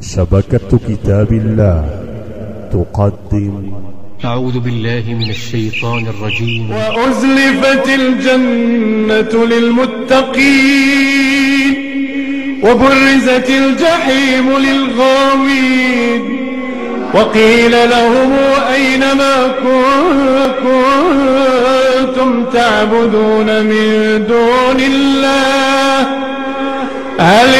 شبكة كتاب الله تقدم. أعوذ بالله من الشيطان الرجيم. وأزلفت الجنة للمتقين وبرزت الجحيم للغاوين. وقيل لهم أين ما كنتم تعبدون من دون الله؟ هل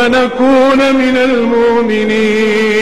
فنكون من المؤمنين.